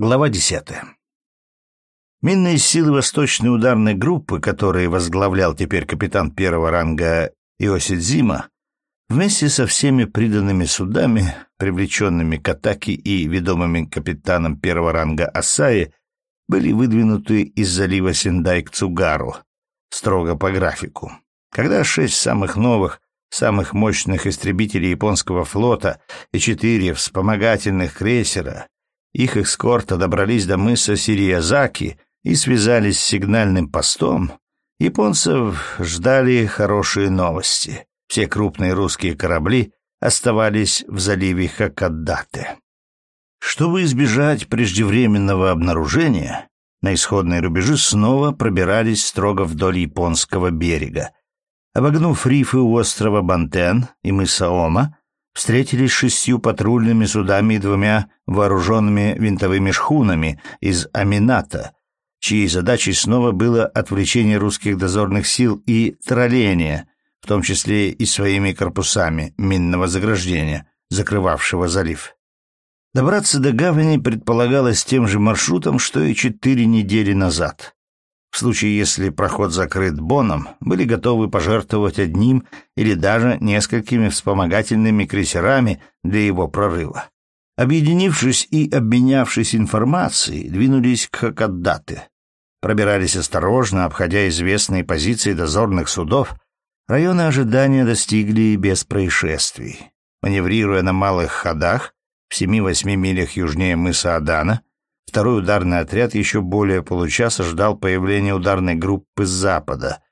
Глава десятая. Минные силы Восточной ударной группы, которые возглавлял теперь капитан первого ранга Иосид Зима, вместе со всеми приданными судами, привлеченными к атаке и ведомыми капитаном первого ранга Асаи, были выдвинуты из залива Сендай к Цугару, строго по графику. Когда шесть самых новых, самых мощных истребителей японского флота и четыре вспомогательных крейсера их эскорта добрались до мыса Сириязаки и связались с сигнальным постом. Японцев ждали хорошие новости. Все крупные русские корабли оставались в заливе Хакадате. Чтобы избежать преждевременного обнаружения, на исходные рубежи снова пробирались строго вдоль японского берега. Обогнув рифы у острова Бантен и мыса Ома, встретились шестью патрульными судами и двумя вооруженными винтовыми шхунами из Амината, чьей задачей снова было отвлечение русских дозорных сил и тролление, в том числе и своими корпусами минного заграждения, закрывавшего залив. Добраться до гавани предполагалось тем же маршрутом, что и четыре недели назад. В случае, если проход закрыт боном, были готовы пожертвовать одним или даже несколькими вспомогательными крейсерами для его прорыва. Объединившись и обменявшись информацией, двинулись к Хакаддате. Пробирались осторожно, обходя известные позиции дозорных судов. Районы ожидания достигли без происшествий. Маневрируя на малых ходах, в 7-8 милях южнее мыса Адана, Второй ударный отряд еще более получаса ждал появления ударной группы с запада,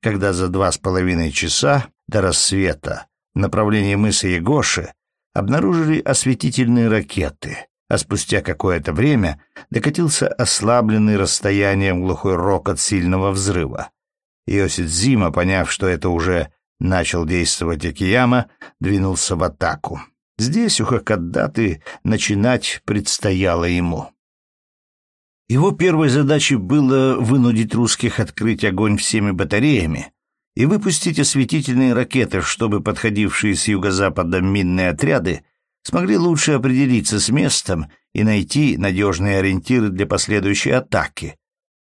когда за два с половиной часа до рассвета в направлении мыса Егоши обнаружили осветительные ракеты, а спустя какое-то время докатился ослабленный расстоянием глухой рок от сильного взрыва. Иосит Зима, поняв, что это уже начал действовать Акияма, двинулся в атаку. Здесь у Хакаддаты начинать предстояло ему. Его первой задачей было вынудить русских открыть огонь всеми батареями и выпустить осветительные ракеты, чтобы подходившие с юго-запада минные отряды смогли лучше определиться с местом и найти надежные ориентиры для последующей атаки.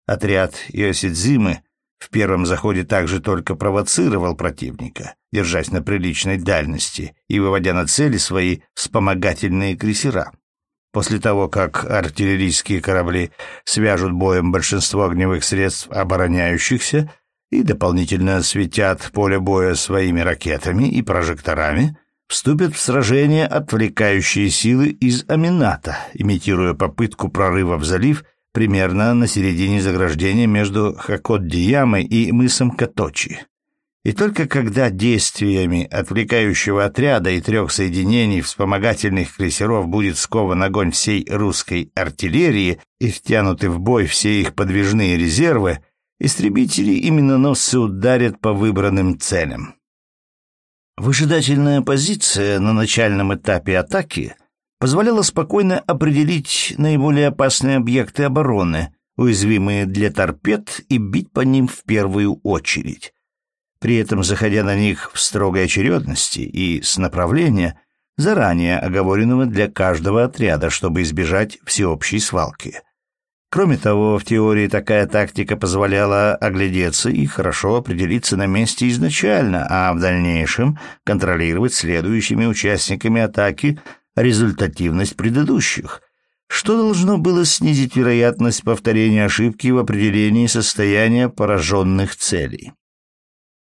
Отряд Иосидзимы в первом заходе также только провоцировал противника, держась на приличной дальности и выводя на цели свои вспомогательные крейсера. После того, как артиллерийские корабли свяжут боем большинство огневых средств обороняющихся и дополнительно осветят поле боя своими ракетами и прожекторами, вступят в сражение отвлекающие силы из Амината, имитируя попытку прорыва в залив примерно на середине заграждения между Хакот-Диямой и мысом Каточи. И только когда действиями отвлекающего отряда и трех соединений вспомогательных крейсеров будет скован огонь всей русской артиллерии и втянуты в бой все их подвижные резервы, истребители и миноносцы ударят по выбранным целям. Выжидательная позиция на начальном этапе атаки позволяла спокойно определить наиболее опасные объекты обороны, уязвимые для торпед, и бить по ним в первую очередь при этом заходя на них в строгой очередности и с направления, заранее оговоренного для каждого отряда, чтобы избежать всеобщей свалки. Кроме того, в теории такая тактика позволяла оглядеться и хорошо определиться на месте изначально, а в дальнейшем контролировать следующими участниками атаки результативность предыдущих, что должно было снизить вероятность повторения ошибки в определении состояния пораженных целей.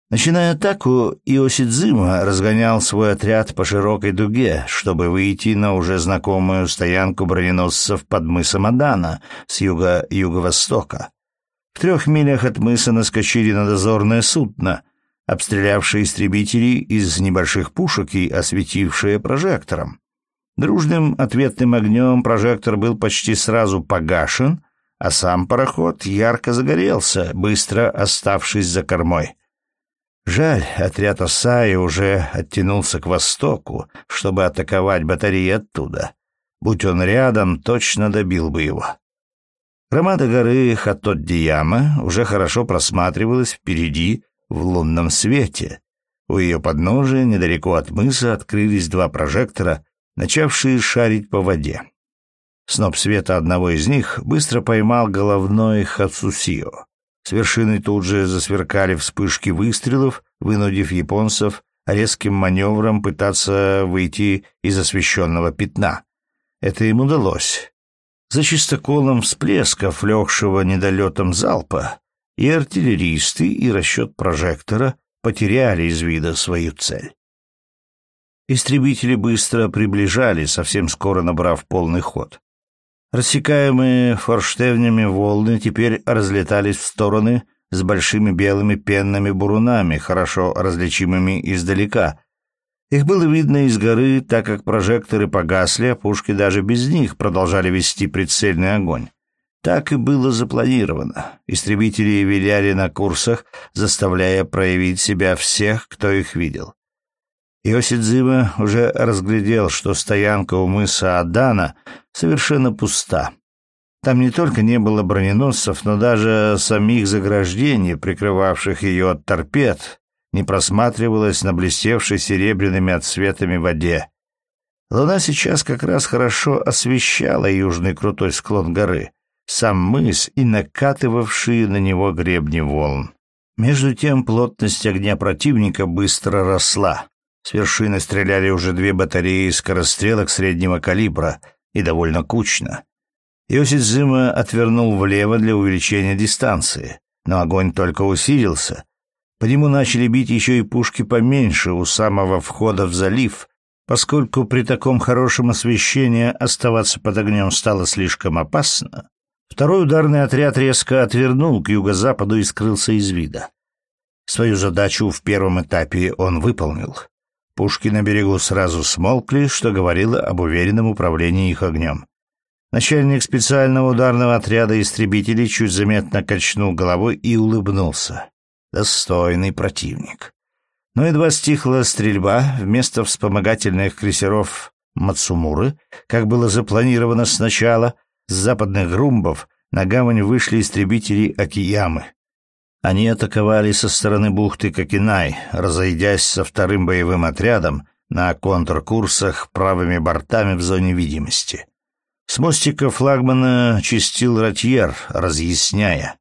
Начиная атаку, Иосидзима разгонял свой отряд по широкой дуге, чтобы выйти на уже знакомую стоянку броненосцев под мысом Адана с юга-юго-востока. В трех милях от мыса наскочили на дозорное судно, обстрелявшие истребители из небольших пушек и осветившие прожектором. Дружным ответным огнем прожектор был почти сразу погашен, а сам пароход ярко загорелся, быстро оставшись за кормой. Жаль, отряд Осаи уже оттянулся к востоку, чтобы атаковать батареи оттуда. Будь он рядом, точно добил бы его. Громада горы Хатот-Дияма уже хорошо просматривалась впереди в лунном свете. У ее подножия, недалеко от мыса, открылись два прожектора, начавшие шарить по воде. Сноп света одного из них быстро поймал головной Хацусио. С вершины тут же засверкали вспышки выстрелов, вынудив японцев резким маневром пытаться выйти из освещенного пятна. Это им удалось. За чистоколом всплесков, легшего недолетом залпа, и артиллеристы, и расчет прожектора потеряли из вида свою цель. Истребители быстро приближали, совсем скоро набрав полный ход. Рассекаемые форштевнями волны теперь разлетались в стороны с большими белыми пенными бурунами, хорошо различимыми издалека. Их было видно из горы, так как прожекторы погасли, а пушки даже без них продолжали вести прицельный огонь. Так и было запланировано. Истребители виляли на курсах, заставляя проявить себя всех, кто их видел. Иосидзима уже разглядел, что стоянка у мыса Адана совершенно пуста. Там не только не было броненосцев, но даже самих заграждений, прикрывавших ее от торпед, не просматривалось на блестевшей серебряными отсветами воде. Луна сейчас как раз хорошо освещала южный крутой склон горы сам мыс и накатывавшие на него гребни волн. Между тем плотность огня противника быстро росла. С вершины стреляли уже две батареи скорострелок среднего калибра и довольно кучно. Йосидзима отвернул влево для увеличения дистанции, но огонь только усилился. По нему начали бить еще и пушки поменьше у самого входа в залив, поскольку при таком хорошем освещении оставаться под огнем стало слишком опасно. Второй ударный отряд резко отвернул к юго-западу и скрылся из вида. Свою задачу в первом этапе он выполнил. Пушки на берегу сразу смолкли, что говорило об уверенном управлении их огнем. Начальник специального ударного отряда истребителей чуть заметно качнул головой и улыбнулся. Достойный противник. Но едва стихла стрельба, вместо вспомогательных крейсеров Мацумуры, как было запланировано сначала — с западных грумбов на гавань вышли истребители Акиямы. Они атаковали со стороны бухты Кокинай, разойдясь со вторым боевым отрядом на контркурсах правыми бортами в зоне видимости. С мостика флагмана чистил Ратьер, разъясняя.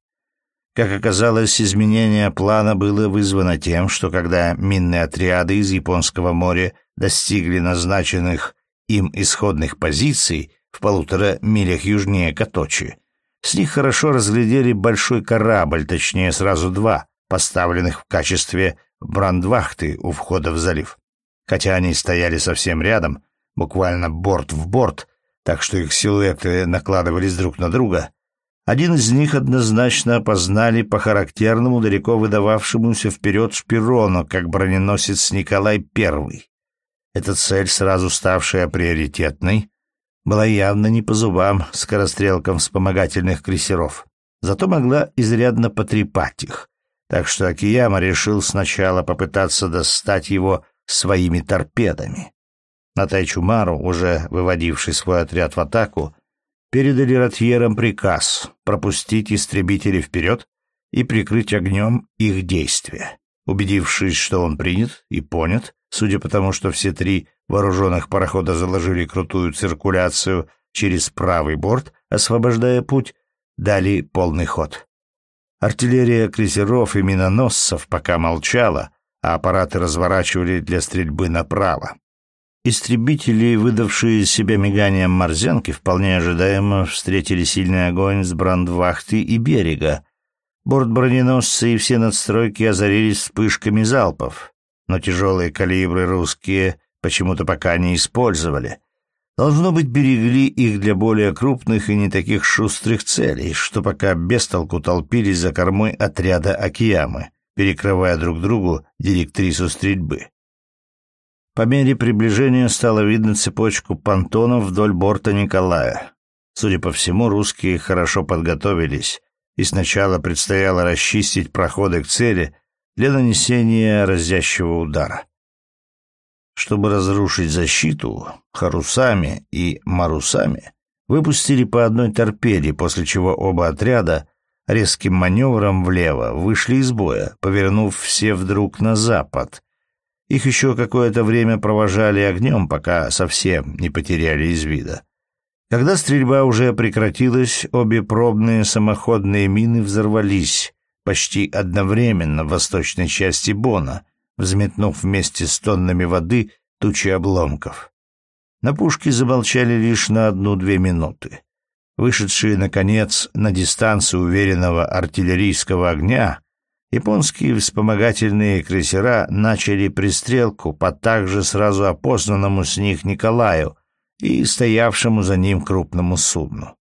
Как оказалось, изменение плана было вызвано тем, что когда минные отряды из Японского моря достигли назначенных им исходных позиций, в полутора милях южнее Каточи. С них хорошо разглядели большой корабль, точнее сразу два, поставленных в качестве брандвахты у входа в залив. Хотя они стояли совсем рядом, буквально борт в борт, так что их силуэты накладывались друг на друга, один из них однозначно опознали по характерному, далеко выдававшемуся вперед шпирону, как броненосец Николай I. Эта цель, сразу ставшая приоритетной, была явно не по зубам скорострелкам вспомогательных крейсеров, зато могла изрядно потрепать их. Так что Акияма решил сначала попытаться достать его своими торпедами. На Тайчумару, уже выводивший свой отряд в атаку, передали ротьерам приказ пропустить истребители вперед и прикрыть огнем их действия. Убедившись, что он принят и понят, судя по тому, что все три вооруженных парохода заложили крутую циркуляцию через правый борт, освобождая путь, дали полный ход. Артиллерия крейсеров и миноносцев пока молчала, а аппараты разворачивали для стрельбы направо. Истребители, выдавшие себя миганием морзянки, вполне ожидаемо встретили сильный огонь с брандвахты и берега. Борт броненосца и все надстройки озарились вспышками залпов, но тяжелые калибры русские почему-то пока не использовали. Должно быть, берегли их для более крупных и не таких шустрых целей, что пока без толку толпились за кормой отряда Акиямы, перекрывая друг другу директрису стрельбы. По мере приближения стало видно цепочку понтонов вдоль борта Николая. Судя по всему, русские хорошо подготовились, и сначала предстояло расчистить проходы к цели для нанесения разящего удара. Чтобы разрушить защиту, харусами и марусами выпустили по одной торпеде, после чего оба отряда резким маневром влево вышли из боя, повернув все вдруг на запад. Их еще какое-то время провожали огнем, пока совсем не потеряли из вида. Когда стрельба уже прекратилась, обе пробные самоходные мины взорвались почти одновременно в восточной части Бона, взметнув вместе с тоннами воды тучи обломков. На пушке замолчали лишь на одну-две минуты. Вышедшие, наконец, на дистанцию уверенного артиллерийского огня, японские вспомогательные крейсера начали пристрелку по также сразу опознанному с них Николаю и стоявшему за ним крупному судну.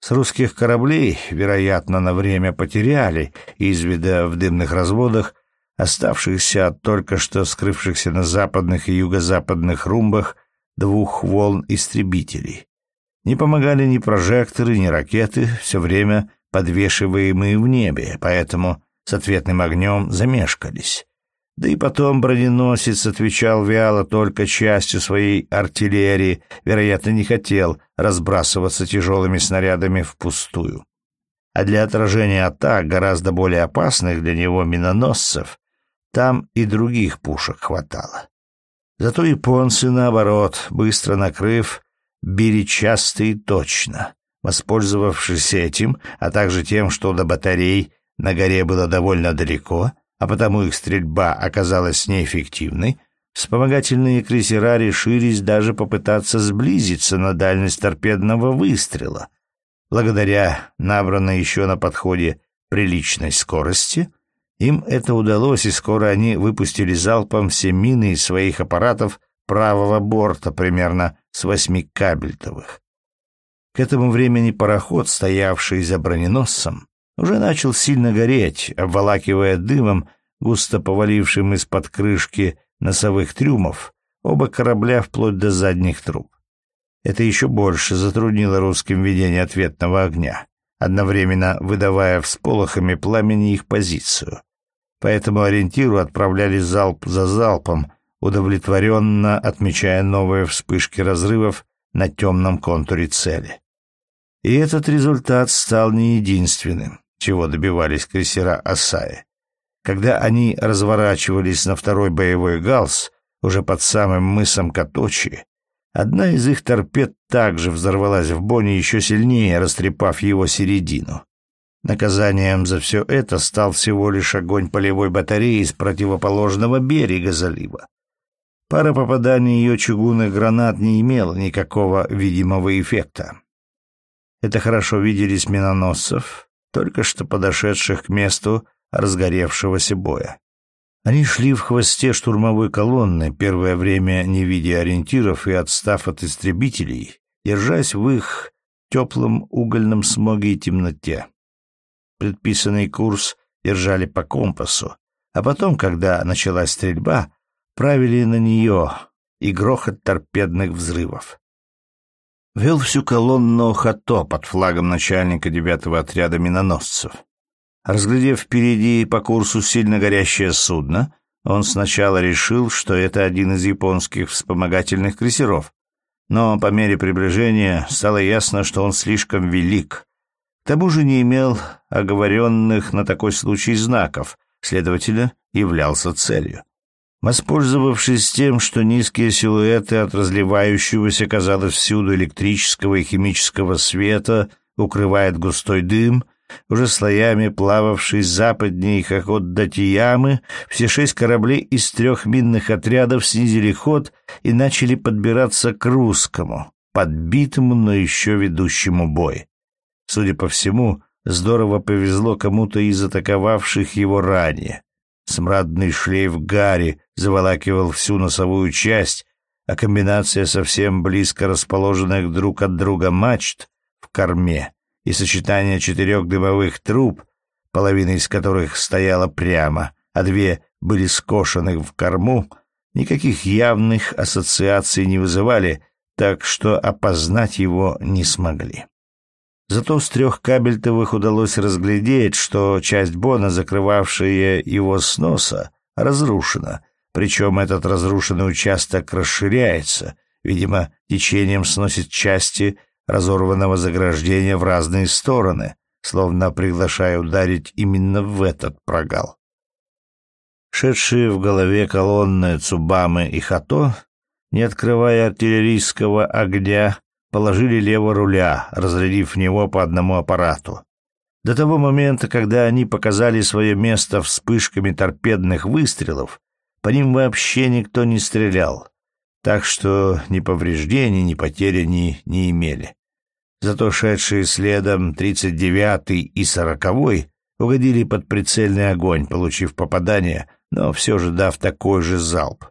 С русских кораблей, вероятно, на время потеряли из вида в дымных разводах оставшихся от только что скрывшихся на западных и юго-западных румбах двух волн истребителей. Не помогали ни прожекторы, ни ракеты, все время подвешиваемые в небе, поэтому с ответным огнем замешкались. Да и потом броненосец отвечал вяло только частью своей артиллерии, вероятно, не хотел разбрасываться тяжелыми снарядами впустую. А для отражения атак, гораздо более опасных для него миноносцев, там и других пушек хватало. Зато японцы, наоборот, быстро накрыв, били часто и точно. Воспользовавшись этим, а также тем, что до батарей на горе было довольно далеко, а потому их стрельба оказалась неэффективной, вспомогательные крейсера решились даже попытаться сблизиться на дальность торпедного выстрела. Благодаря набранной еще на подходе приличной скорости, им это удалось, и скоро они выпустили залпом все мины из своих аппаратов правого борта, примерно с восьми кабельтовых. К этому времени пароход, стоявший за броненосцем, уже начал сильно гореть, обволакивая дымом, густо повалившим из-под крышки носовых трюмов, оба корабля вплоть до задних труб. Это еще больше затруднило русским ведение ответного огня, одновременно выдавая всполохами пламени их позицию. Поэтому ориентиру отправляли залп за залпом, удовлетворенно отмечая новые вспышки разрывов на темном контуре цели. И этот результат стал не единственным чего добивались крейсера Асаи. Когда они разворачивались на второй боевой галс, уже под самым мысом Каточи, одна из их торпед также взорвалась в боне еще сильнее, растрепав его середину. Наказанием за все это стал всего лишь огонь полевой батареи с противоположного берега залива. Пара попаданий ее чугунных гранат не имела никакого видимого эффекта. Это хорошо видели с миноносцев, только что подошедших к месту разгоревшегося боя. Они шли в хвосте штурмовой колонны, первое время не видя ориентиров и отстав от истребителей, держась в их теплом угольном смоге и темноте. Предписанный курс держали по компасу, а потом, когда началась стрельба, правили на нее и грохот торпедных взрывов вел всю колонну Хато под флагом начальника девятого отряда миноносцев. Разглядев впереди по курсу сильно горящее судно, он сначала решил, что это один из японских вспомогательных крейсеров, но по мере приближения стало ясно, что он слишком велик. К тому же не имел оговоренных на такой случай знаков, следовательно, являлся целью. Воспользовавшись тем, что низкие силуэты от разливающегося, казалось, всюду электрического и химического света укрывает густой дым, уже слоями плававший западнее их от Датиямы, все шесть кораблей из трех минных отрядов снизили ход и начали подбираться к русскому, подбитому, но еще ведущему бой. Судя по всему, здорово повезло кому-то из атаковавших его ранее. Смрадный шлейф гари заволакивал всю носовую часть, а комбинация совсем близко расположенных друг от друга мачт в корме и сочетание четырех дымовых труб, половина из которых стояла прямо, а две были скошены в корму, никаких явных ассоциаций не вызывали, так что опознать его не смогли. Зато с трех кабельтовых удалось разглядеть, что часть бона, закрывавшая его с носа, разрушена, причем этот разрушенный участок расширяется, видимо, течением сносит части разорванного заграждения в разные стороны, словно приглашая ударить именно в этот прогал. Шедшие в голове колонны Цубамы и Хато, не открывая артиллерийского огня, положили лево руля, разрядив в него по одному аппарату. До того момента, когда они показали свое место вспышками торпедных выстрелов, по ним вообще никто не стрелял, так что ни повреждений, ни потерь они не имели. Зато шедшие следом 39-й и 40-й угодили под прицельный огонь, получив попадание, но все же дав такой же залп.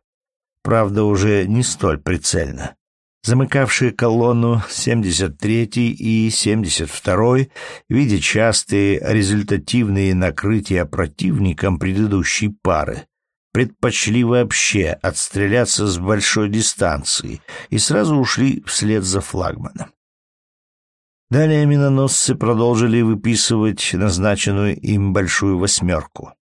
Правда, уже не столь прицельно. Замыкавшие колонну 73-й и 72-й, видя частые результативные накрытия противником предыдущей пары, предпочли вообще отстреляться с большой дистанции и сразу ушли вслед за флагманом. Далее миноносцы продолжили выписывать назначенную им большую восьмерку.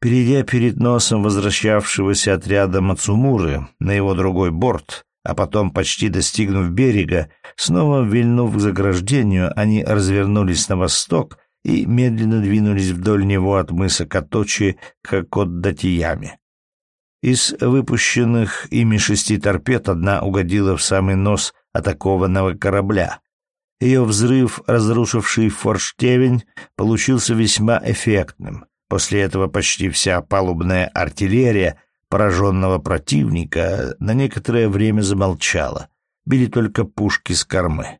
Перейдя перед носом возвращавшегося отряда Мацумуры на его другой борт, а потом, почти достигнув берега, снова вильнув к заграждению, они развернулись на восток и медленно двинулись вдоль него от мыса Каточи к Коддатияме. Из выпущенных ими шести торпед одна угодила в самый нос атакованного корабля, ее взрыв, разрушивший форштевень, получился весьма эффектным. После этого почти вся палубная артиллерия пораженного противника на некоторое время замолчала. Били только пушки с кормы.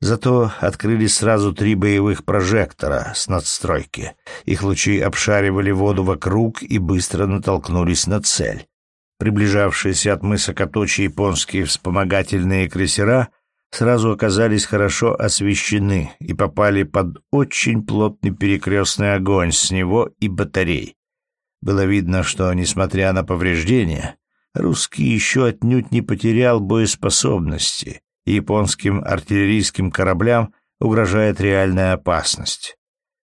Зато открылись сразу три боевых прожектора с надстройки. Их лучи обшаривали воду вокруг и быстро натолкнулись на цель. Приближавшиеся от мыса Каточи японские вспомогательные крейсера — сразу оказались хорошо освещены и попали под очень плотный перекрестный огонь с него и батарей. Было видно, что, несмотря на повреждения, русский еще отнюдь не потерял боеспособности, японским артиллерийским кораблям угрожает реальная опасность.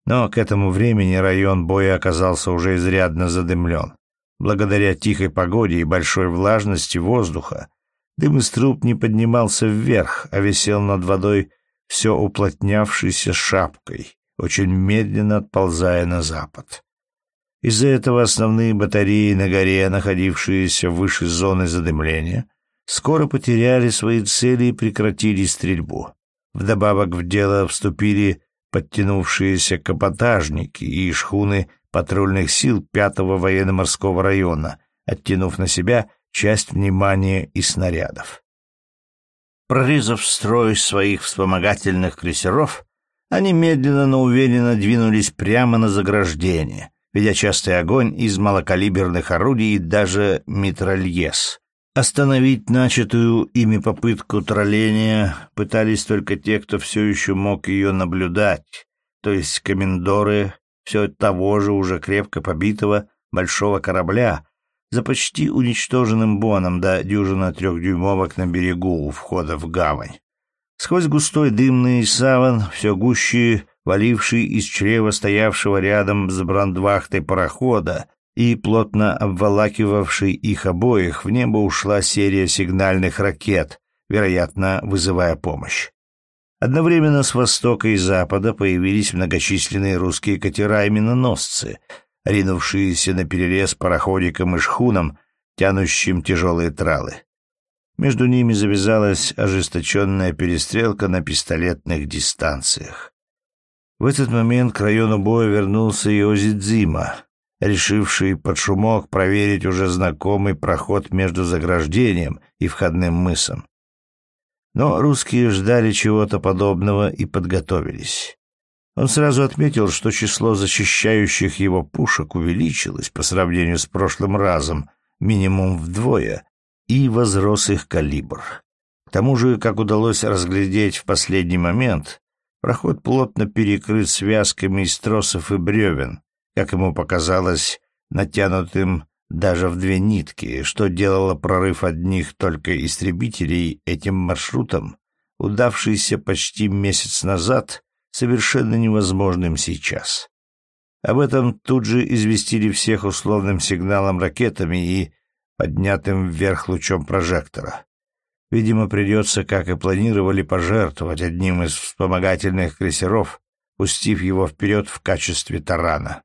Но к этому времени район боя оказался уже изрядно задымлен. Благодаря тихой погоде и большой влажности воздуха Дым из труб не поднимался вверх, а висел над водой все уплотнявшейся шапкой, очень медленно отползая на запад. Из-за этого основные батареи на горе, находившиеся выше зоны задымления, скоро потеряли свои цели и прекратили стрельбу. Вдобавок в дело вступили подтянувшиеся капотажники и шхуны патрульных сил пятого военно-морского района, оттянув на себя часть внимания и снарядов. Прорезав строй своих вспомогательных крейсеров, они медленно, но уверенно двинулись прямо на заграждение, ведя частый огонь из малокалиберных орудий и даже митральез. Остановить начатую ими попытку тролления пытались только те, кто все еще мог ее наблюдать, то есть комендоры все того же уже крепко побитого большого корабля, за почти уничтоженным боном до дюжина трехдюймовок на берегу у входа в гавань. Сквозь густой дымный саван, все гуще валивший из чрева стоявшего рядом с брандвахтой парохода и плотно обволакивавший их обоих, в небо ушла серия сигнальных ракет, вероятно, вызывая помощь. Одновременно с востока и запада появились многочисленные русские катера и миноносцы — ринувшиеся на перерез пароходикам и шхунам, тянущим тяжелые тралы. Между ними завязалась ожесточенная перестрелка на пистолетных дистанциях. В этот момент к району боя вернулся и Озидзима, решивший под шумок проверить уже знакомый проход между заграждением и входным мысом. Но русские ждали чего-то подобного и подготовились. Он сразу отметил, что число защищающих его пушек увеличилось по сравнению с прошлым разом минимум вдвое, и возрос их калибр. К тому же, как удалось разглядеть в последний момент, проход плотно перекрыт связками из тросов и бревен, как ему показалось, натянутым даже в две нитки, что делало прорыв одних только истребителей этим маршрутом, удавшийся почти месяц назад совершенно невозможным сейчас. Об этом тут же известили всех условным сигналом ракетами и поднятым вверх лучом прожектора. Видимо, придется, как и планировали, пожертвовать одним из вспомогательных крейсеров, пустив его вперед в качестве тарана.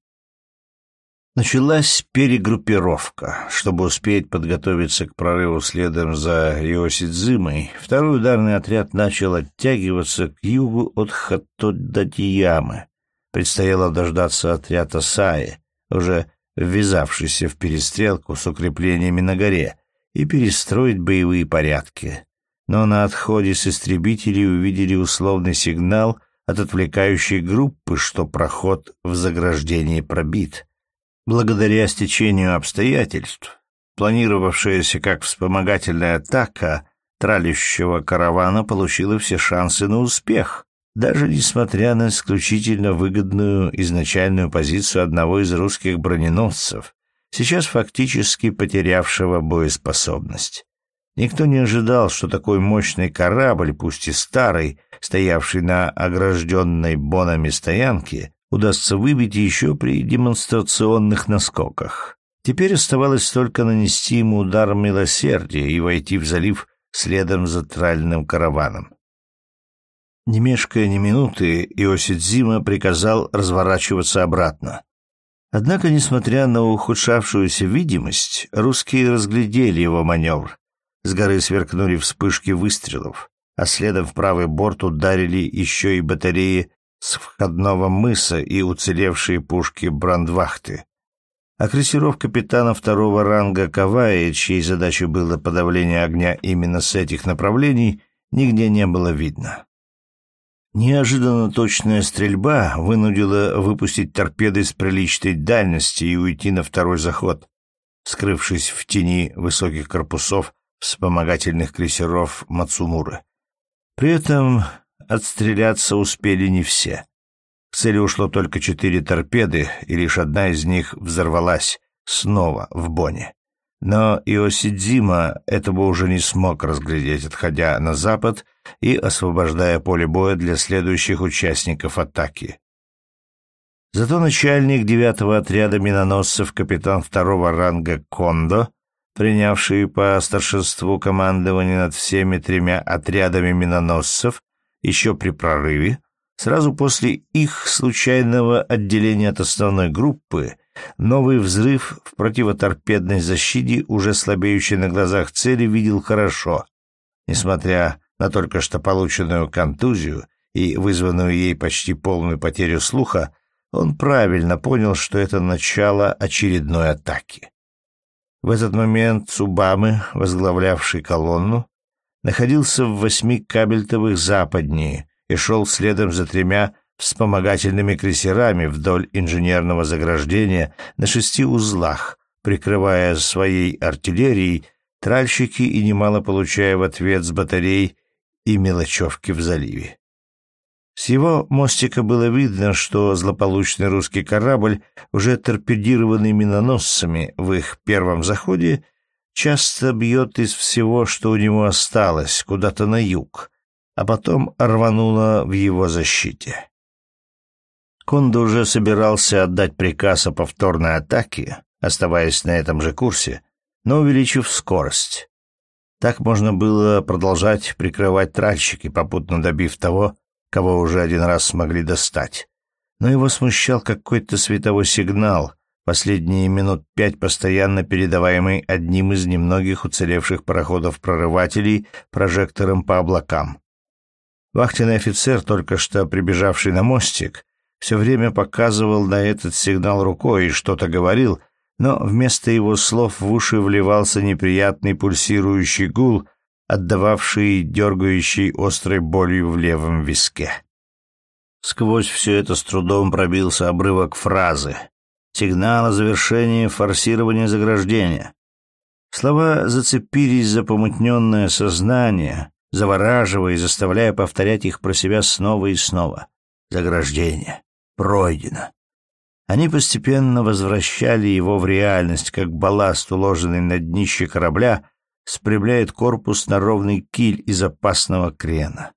Началась перегруппировка. Чтобы успеть подготовиться к прорыву следом за Иосидзимой, второй ударный отряд начал оттягиваться к югу от Хатодатиямы. Предстояло дождаться отряда Саи, уже ввязавшийся в перестрелку с укреплениями на горе, и перестроить боевые порядки. Но на отходе с истребителей увидели условный сигнал от отвлекающей группы, что проход в заграждении пробит — Благодаря стечению обстоятельств, планировавшаяся как вспомогательная атака тралящего каравана получила все шансы на успех, даже несмотря на исключительно выгодную изначальную позицию одного из русских броненосцев, сейчас фактически потерявшего боеспособность. Никто не ожидал, что такой мощный корабль, пусть и старый, стоявший на огражденной бонами стоянке, удастся выбить еще при демонстрационных наскоках. Теперь оставалось только нанести ему удар милосердия и войти в залив следом за тральным караваном. Не мешкая ни минуты, Иосидзима приказал разворачиваться обратно. Однако, несмотря на ухудшавшуюся видимость, русские разглядели его маневр. С горы сверкнули вспышки выстрелов, а следом в правый борт ударили еще и батареи с входного мыса и уцелевшие пушки брандвахты. А крейсеров капитана второго ранга Кавая, чьей задачей было подавление огня именно с этих направлений, нигде не было видно. Неожиданно точная стрельба вынудила выпустить торпеды с приличной дальности и уйти на второй заход, скрывшись в тени высоких корпусов вспомогательных крейсеров Мацумуры. При этом Отстреляться успели не все. К цели ушло только четыре торпеды, и лишь одна из них взорвалась снова в Боне. Но Иосидзима этого уже не смог разглядеть, отходя на запад и освобождая поле боя для следующих участников атаки. Зато начальник девятого отряда миноносцев, капитан второго ранга Кондо, принявший по старшинству командование над всеми тремя отрядами миноносцев, еще при прорыве, сразу после их случайного отделения от основной группы, новый взрыв в противоторпедной защите, уже слабеющей на глазах цели, видел хорошо, несмотря на только что полученную контузию и вызванную ей почти полную потерю слуха, он правильно понял, что это начало очередной атаки. В этот момент Цубамы, возглавлявший колонну, находился в восьми кабельтовых западнее и шел следом за тремя вспомогательными крейсерами вдоль инженерного заграждения на шести узлах, прикрывая своей артиллерией тральщики и немало получая в ответ с батарей и мелочевки в заливе. С его мостика было видно, что злополучный русский корабль, уже торпедированный миноносцами в их первом заходе, часто бьет из всего, что у него осталось, куда-то на юг, а потом рвануло в его защите. Кондо уже собирался отдать приказ о повторной атаке, оставаясь на этом же курсе, но увеличив скорость. Так можно было продолжать прикрывать тральщики, попутно добив того, кого уже один раз смогли достать. Но его смущал какой-то световой сигнал, последние минут пять постоянно передаваемый одним из немногих уцелевших пароходов-прорывателей прожектором по облакам. Вахтенный офицер, только что прибежавший на мостик, все время показывал на этот сигнал рукой и что-то говорил, но вместо его слов в уши вливался неприятный пульсирующий гул, отдававший дергающий острой болью в левом виске. Сквозь все это с трудом пробился обрывок фразы — Сигнал о завершении форсирования заграждения. Слова зацепились за помутненное сознание, завораживая и заставляя повторять их про себя снова и снова. Заграждение. Пройдено. Они постепенно возвращали его в реальность, как балласт, уложенный на днище корабля, спрямляет корпус на ровный киль из опасного крена.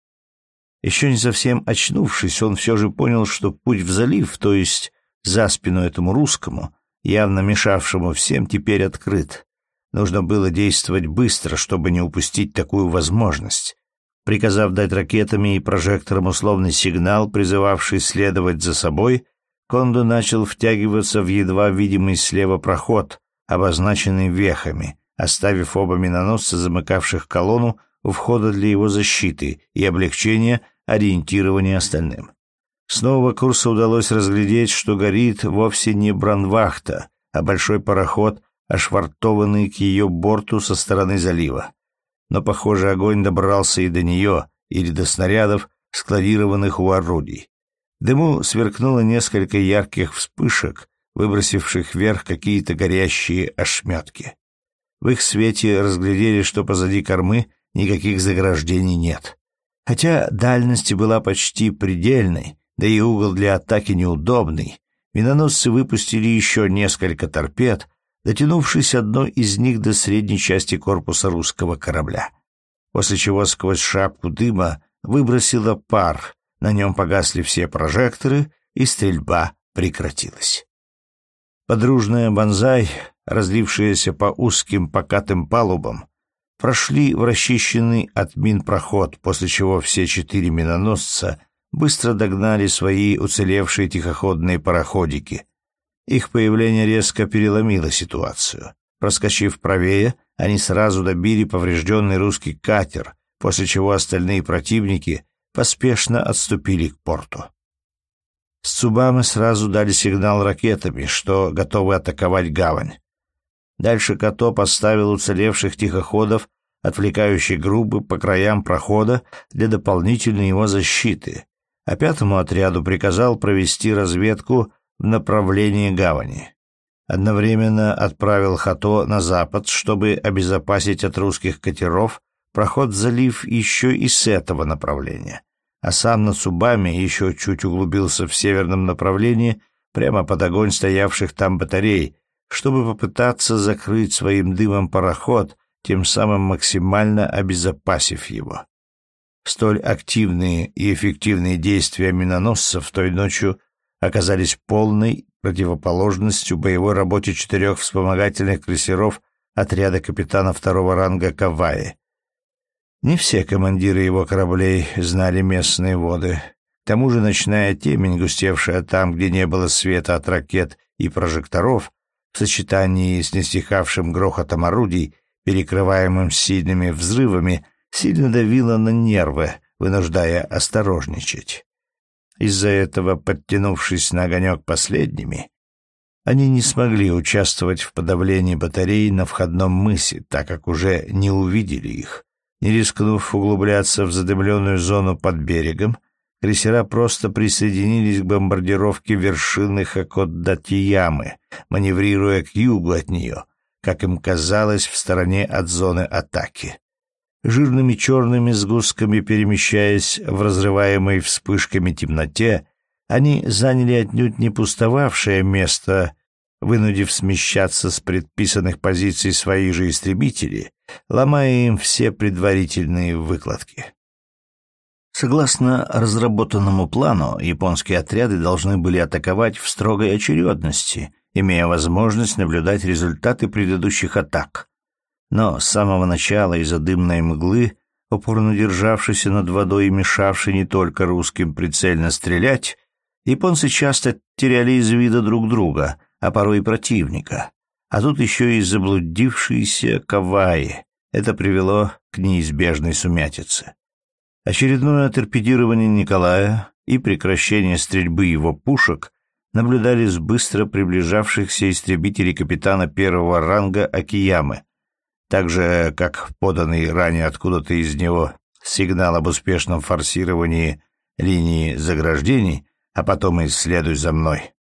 Еще не совсем очнувшись, он все же понял, что путь в залив, то есть за спину этому русскому, явно мешавшему всем, теперь открыт. Нужно было действовать быстро, чтобы не упустить такую возможность. Приказав дать ракетами и прожекторам условный сигнал, призывавший следовать за собой, Кондо начал втягиваться в едва видимый слева проход, обозначенный вехами, оставив оба миноносца, замыкавших колонну, у входа для его защиты и облегчения ориентирования остальным. С нового курса удалось разглядеть, что горит вовсе не бранвахта, а большой пароход, ошвартованный к ее борту со стороны залива. Но, похоже, огонь добрался и до нее, или до снарядов, складированных у орудий. Дыму сверкнуло несколько ярких вспышек, выбросивших вверх какие-то горящие ошметки. В их свете разглядели, что позади кормы никаких заграждений нет. Хотя дальность была почти предельной, да и угол для атаки неудобный, миноносцы выпустили еще несколько торпед, дотянувшись одной из них до средней части корпуса русского корабля, после чего сквозь шапку дыма выбросило пар, на нем погасли все прожекторы, и стрельба прекратилась. Подружная банзай, разлившаяся по узким покатым палубам, прошли в расчищенный от мин проход, после чего все четыре миноносца быстро догнали свои уцелевшие тихоходные пароходики. Их появление резко переломило ситуацию. Проскочив правее, они сразу добили поврежденный русский катер, после чего остальные противники поспешно отступили к порту. С Цубамы сразу дали сигнал ракетами, что готовы атаковать гавань. Дальше Като поставил уцелевших тихоходов, отвлекающие группы по краям прохода для дополнительной его защиты, а пятому отряду приказал провести разведку в направлении гавани. Одновременно отправил Хато на запад, чтобы обезопасить от русских катеров проход в залив еще и с этого направления, а сам на Цубами еще чуть углубился в северном направлении, прямо под огонь стоявших там батарей, чтобы попытаться закрыть своим дымом пароход, тем самым максимально обезопасив его. Столь активные и эффективные действия миноносцев той ночью оказались полной противоположностью боевой работе четырех вспомогательных крейсеров отряда капитана второго ранга Каваи. Не все командиры его кораблей знали местные воды. К тому же ночная темень, густевшая там, где не было света от ракет и прожекторов, в сочетании с нестихавшим грохотом орудий, перекрываемым сильными взрывами, сильно давила на нервы, вынуждая осторожничать. Из-за этого, подтянувшись на огонек последними, они не смогли участвовать в подавлении батарей на входном мысе, так как уже не увидели их. Не рискнув углубляться в задымленную зону под берегом, крейсера просто присоединились к бомбардировке вершины Хакоддати-ямы, маневрируя к югу от нее, как им казалось, в стороне от зоны атаки жирными черными сгустками перемещаясь в разрываемой вспышками темноте, они заняли отнюдь не пустовавшее место, вынудив смещаться с предписанных позиций свои же истребители, ломая им все предварительные выкладки. Согласно разработанному плану, японские отряды должны были атаковать в строгой очередности, имея возможность наблюдать результаты предыдущих атак — но с самого начала из-за дымной мглы, упорно державшейся над водой и мешавшей не только русским прицельно стрелять, японцы часто теряли из вида друг друга, а порой и противника. А тут еще и заблудившиеся каваи. Это привело к неизбежной сумятице. Очередное торпедирование Николая и прекращение стрельбы его пушек наблюдали с быстро приближавшихся истребителей капитана первого ранга Акиямы, так же, как поданный ранее откуда-то из него сигнал об успешном форсировании линии заграждений, а потом и «следуй за мной».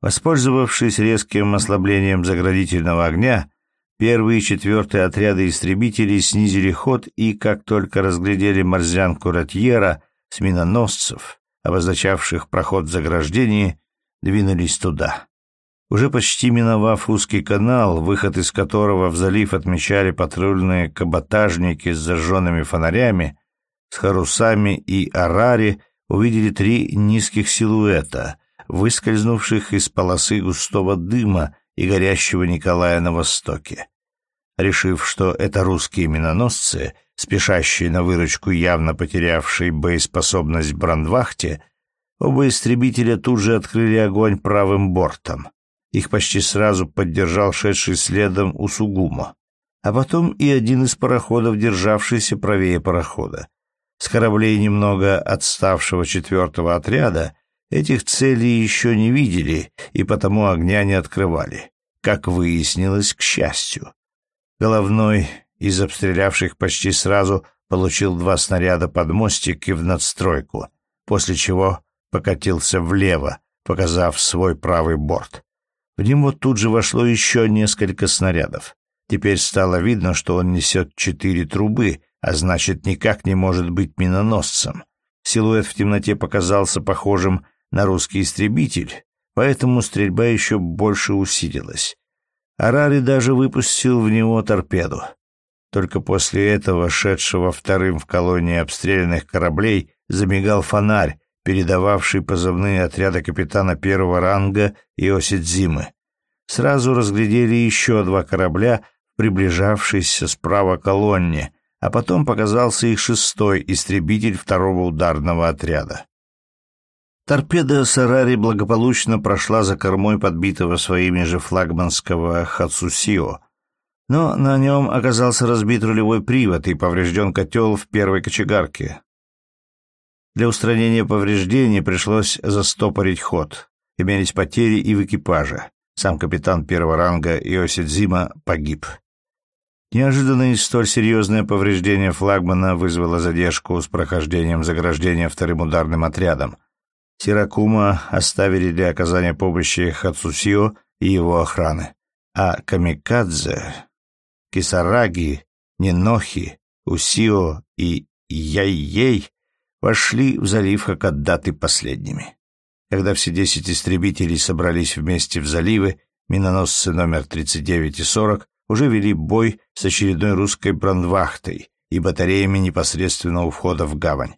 Воспользовавшись резким ослаблением заградительного огня, первые и четвертые отряды истребителей снизили ход и, как только разглядели морзянку Ратьера с миноносцев, обозначавших проход в заграждении, двинулись туда. Уже почти миновав узкий канал, выход из которого в залив отмечали патрульные каботажники с зажженными фонарями, с харусами и арари увидели три низких силуэта, выскользнувших из полосы густого дыма и горящего Николая на востоке. Решив, что это русские миноносцы, спешащие на выручку явно потерявшие боеспособность брандвахте, Оба истребителя тут же открыли огонь правым бортом. Их почти сразу поддержал шедший следом Усугумо, а потом и один из пароходов, державшийся правее парохода. С кораблей немного отставшего четвертого отряда этих целей еще не видели и потому огня не открывали, как выяснилось, к счастью. Головной из обстрелявших почти сразу получил два снаряда под мостик и в надстройку, после чего покатился влево, показав свой правый борт. В него тут же вошло еще несколько снарядов. Теперь стало видно, что он несет четыре трубы, а значит, никак не может быть миноносцем. Силуэт в темноте показался похожим на русский истребитель, поэтому стрельба еще больше усилилась. Арари даже выпустил в него торпеду. Только после этого, шедшего вторым в колонии обстрелянных кораблей, замигал фонарь, передававший позывные отряда капитана первого ранга Иосидзимы. Сразу разглядели еще два корабля, приближавшиеся справа колонне, а потом показался их шестой истребитель второго ударного отряда. Торпеда Сарари благополучно прошла за кормой подбитого своими же флагманского Хацусио, но на нем оказался разбит рулевой привод и поврежден котел в первой кочегарке. Для устранения повреждений пришлось застопорить ход. Имелись потери и в экипаже. Сам капитан первого ранга Иосидзима погиб. Неожиданно и столь серьезное повреждение флагмана вызвало задержку с прохождением заграждения вторым ударным отрядом — Сиракума оставили для оказания помощи Хацусио и его охраны, а Камикадзе, Кисараги, Нинохи, Усио и Яйей вошли в залив Хакаддаты последними. Когда все десять истребителей собрались вместе в заливы, миноносцы номер 39 и 40 уже вели бой с очередной русской брандвахтой и батареями непосредственно у входа в гавань.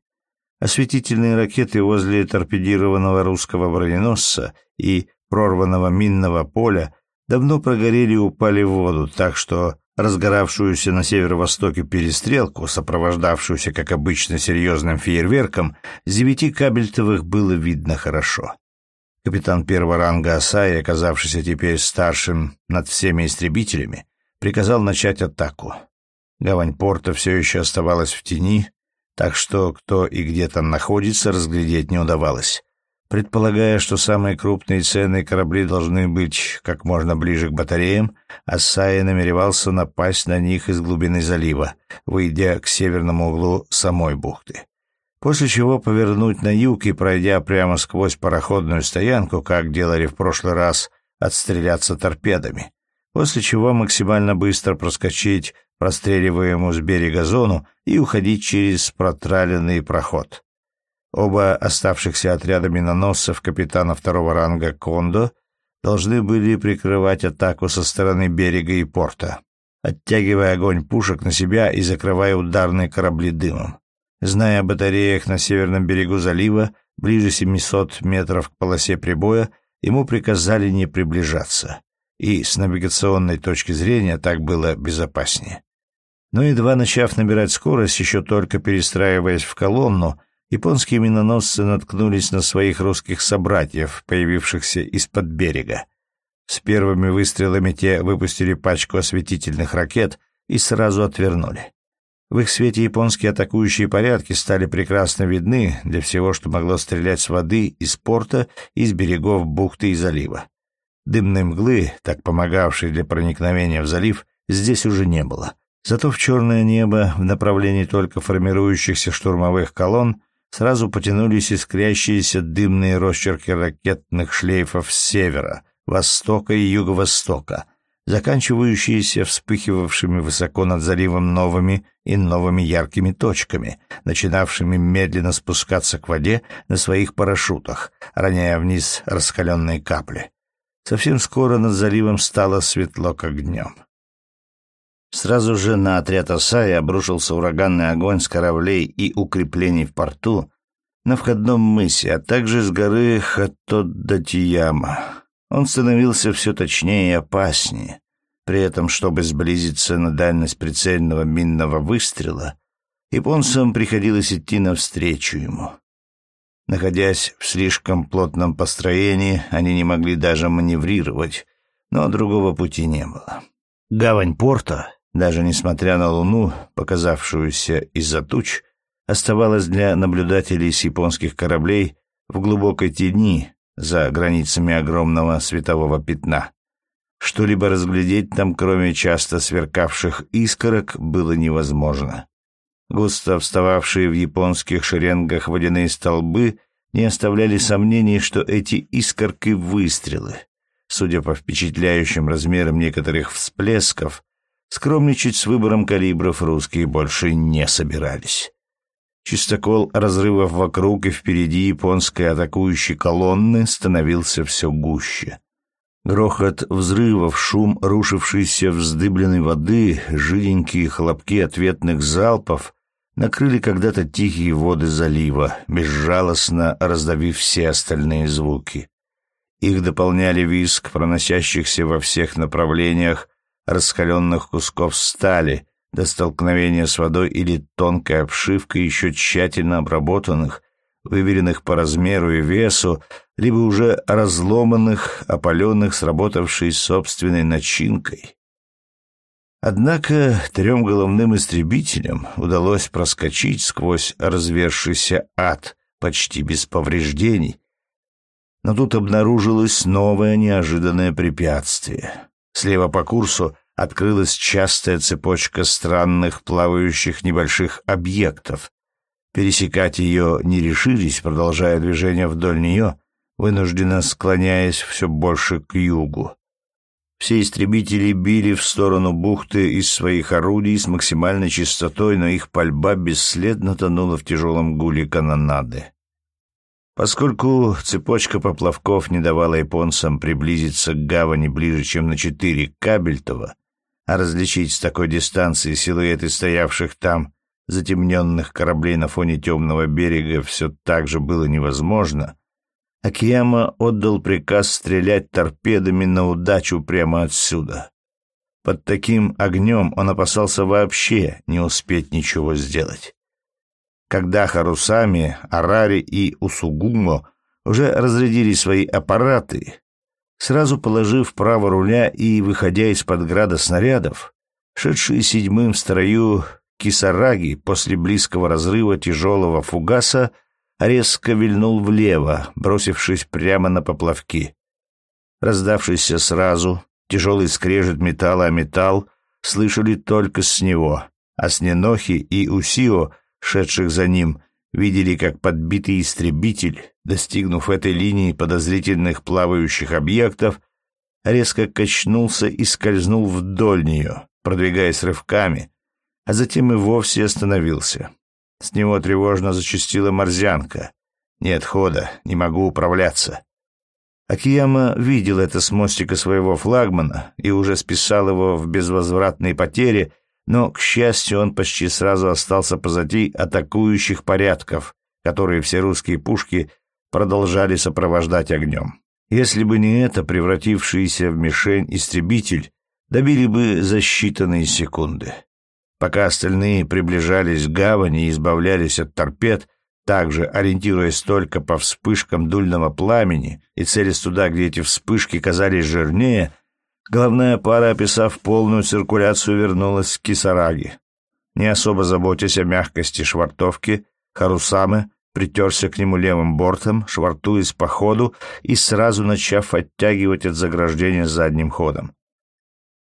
Осветительные ракеты возле торпедированного русского броненосца и прорванного минного поля давно прогорели и упали в воду, так что разгоравшуюся на северо-востоке перестрелку, сопровождавшуюся, как обычно, серьезным фейерверком, с девяти кабельтовых было видно хорошо. Капитан первого ранга Асаи, оказавшийся теперь старшим над всеми истребителями, приказал начать атаку. Гавань порта все еще оставалась в тени, так что кто и где там находится, разглядеть не удавалось. Предполагая, что самые крупные и ценные корабли должны быть как можно ближе к батареям, Ассая намеревался напасть на них из глубины залива, выйдя к северному углу самой бухты. После чего повернуть на юг и, пройдя прямо сквозь пароходную стоянку, как делали в прошлый раз, отстреляться торпедами. После чего максимально быстро проскочить простреливаемую с берега зону и уходить через протраленный проход. Оба оставшихся отряда миноносцев капитана второго ранга Кондо должны были прикрывать атаку со стороны берега и порта, оттягивая огонь пушек на себя и закрывая ударные корабли дымом. Зная о батареях на северном берегу залива, ближе 700 метров к полосе прибоя, ему приказали не приближаться. И с навигационной точки зрения так было безопаснее. Но едва начав набирать скорость, еще только перестраиваясь в колонну, японские миноносцы наткнулись на своих русских собратьев, появившихся из-под берега. С первыми выстрелами те выпустили пачку осветительных ракет и сразу отвернули. В их свете японские атакующие порядки стали прекрасно видны для всего, что могло стрелять с воды, из порта, из берегов бухты и залива. Дымной мглы, так помогавшей для проникновения в залив, здесь уже не было. Зато в черное небо, в направлении только формирующихся штурмовых колонн, сразу потянулись искрящиеся дымные росчерки ракетных шлейфов с севера, востока и юго-востока, заканчивающиеся вспыхивавшими высоко над заливом новыми и новыми яркими точками, начинавшими медленно спускаться к воде на своих парашютах, роняя вниз раскаленные капли. Совсем скоро над заливом стало светло, как днем. Сразу же на отряд Осаи обрушился ураганный огонь с кораблей и укреплений в порту на входном мысе, а также с горы Хатоддатияма. Он становился все точнее и опаснее. При этом, чтобы сблизиться на дальность прицельного минного выстрела, японцам приходилось идти навстречу ему. Находясь в слишком плотном построении, они не могли даже маневрировать, но другого пути не было. Гавань порта, даже несмотря на луну, показавшуюся из-за туч, оставалась для наблюдателей с японских кораблей в глубокой тени за границами огромного светового пятна. Что-либо разглядеть там, кроме часто сверкавших искорок, было невозможно. Густо встававшие в японских шеренгах водяные столбы не оставляли сомнений, что эти искорки — выстрелы. Судя по впечатляющим размерам некоторых всплесков, скромничать с выбором калибров русские больше не собирались. Чистокол разрывов вокруг и впереди японской атакующей колонны становился все гуще. Грохот взрывов, шум рушившейся вздыбленной воды, жиденькие хлопки ответных залпов накрыли когда-то тихие воды залива, безжалостно раздавив все остальные звуки. Их дополняли визг проносящихся во всех направлениях раскаленных кусков стали до столкновения с водой или тонкой обшивкой еще тщательно обработанных, выверенных по размеру и весу, либо уже разломанных, опаленных, сработавшей собственной начинкой. Однако трем головным истребителям удалось проскочить сквозь развершийся ад почти без повреждений. Но тут обнаружилось новое неожиданное препятствие. Слева по курсу открылась частая цепочка странных плавающих небольших объектов. Пересекать ее не решились, продолжая движение вдоль нее, вынужденно склоняясь все больше к югу. Все истребители били в сторону бухты из своих орудий с максимальной частотой, но их пальба бесследно тонула в тяжелом гуле канонады. Поскольку цепочка поплавков не давала японцам приблизиться к гавани ближе, чем на четыре кабельтова, а различить с такой дистанции силуэты стоявших там затемненных кораблей на фоне темного берега все так же было невозможно, Акияма отдал приказ стрелять торпедами на удачу прямо отсюда. Под таким огнем он опасался вообще не успеть ничего сделать. Когда Харусами, Арари и Усугумо уже разрядили свои аппараты, сразу положив право руля и выходя из-под града снарядов, шедшие седьмым в строю Кисараги после близкого разрыва тяжелого фугаса резко вильнул влево, бросившись прямо на поплавки. Раздавшийся сразу, тяжелый скрежет металла о металл, слышали только с него, а Сненохи и Усио, шедших за ним, видели, как подбитый истребитель, достигнув этой линии подозрительных плавающих объектов, резко качнулся и скользнул вдоль нее, продвигаясь рывками, а затем и вовсе остановился. С него тревожно зачастила морзянка. «Нет хода, не могу управляться». Акияма видел это с мостика своего флагмана и уже списал его в безвозвратные потери, но, к счастью, он почти сразу остался позади атакующих порядков, которые все русские пушки продолжали сопровождать огнем. Если бы не это, превратившийся в мишень истребитель, добили бы за считанные секунды. Пока остальные приближались к гавани и избавлялись от торпед, также ориентируясь только по вспышкам дульного пламени и целясь туда, где эти вспышки казались жирнее, головная пара, описав полную циркуляцию, вернулась к Кисараги. Не особо заботясь о мягкости швартовки, Харусаме притерся к нему левым бортом, швартуясь по ходу и сразу начав оттягивать от заграждения задним ходом.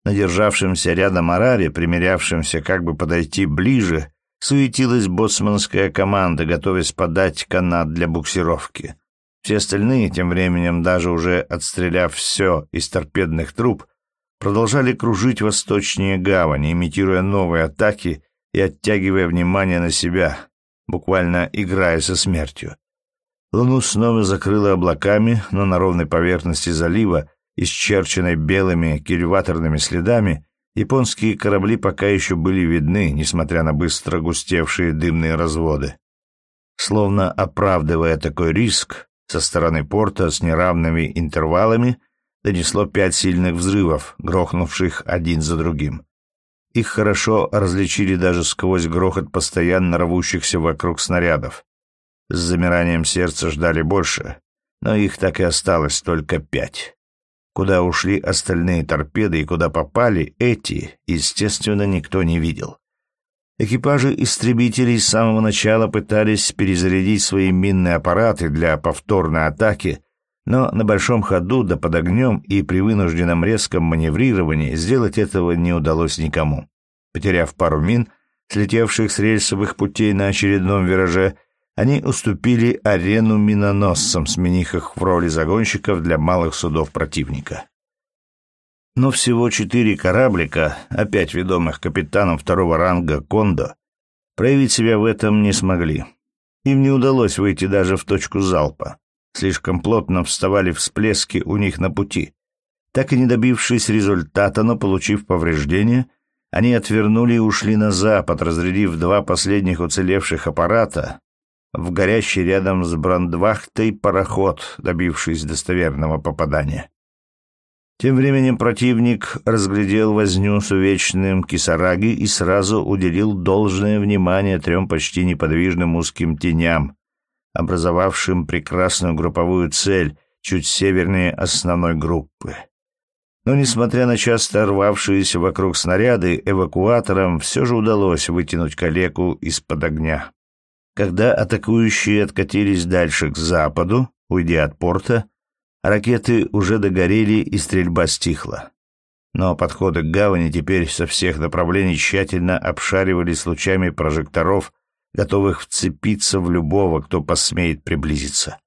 На державшемся рядом Араре, примерявшемся как бы подойти ближе, суетилась боцманская команда, готовясь подать канат для буксировки. Все остальные, тем временем, даже уже отстреляв все из торпедных труб, продолжали кружить восточнее гавани, имитируя новые атаки и оттягивая внимание на себя, буквально играя со смертью. Луну снова закрыло облаками, но на ровной поверхности залива исчерченной белыми кильваторными следами, японские корабли пока еще были видны, несмотря на быстро густевшие дымные разводы. Словно оправдывая такой риск, со стороны порта с неравными интервалами донесло пять сильных взрывов, грохнувших один за другим. Их хорошо различили даже сквозь грохот постоянно рвущихся вокруг снарядов. с замиранием сердца ждали больше, но их так и осталось только пять. Куда ушли остальные торпеды и куда попали эти, естественно, никто не видел. Экипажи истребителей с самого начала пытались перезарядить свои минные аппараты для повторной атаки, но на большом ходу да под огнем и при вынужденном резком маневрировании сделать этого не удалось никому. Потеряв пару мин, слетевших с рельсовых путей на очередном вираже, они уступили арену миноносцам, сменив их в роли загонщиков для малых судов противника. Но всего четыре кораблика, опять ведомых капитаном второго ранга Кондо, проявить себя в этом не смогли. Им не удалось выйти даже в точку залпа. Слишком плотно вставали всплески у них на пути. Так и не добившись результата, но получив повреждения, они отвернули и ушли на запад, разрядив два последних уцелевших аппарата в горящий рядом с брандвахтой пароход, добившись достоверного попадания. Тем временем противник разглядел возню с увечным кисараги и сразу уделил должное внимание трем почти неподвижным узким теням, образовавшим прекрасную групповую цель чуть севернее основной группы. Но, несмотря на часто рвавшиеся вокруг снаряды, эвакуаторам все же удалось вытянуть калеку из-под огня. Когда атакующие откатились дальше к западу, уйдя от порта, Ракеты уже догорели, и стрельба стихла. Но подходы к гавани теперь со всех направлений тщательно обшаривались лучами прожекторов, готовых вцепиться в любого, кто посмеет приблизиться.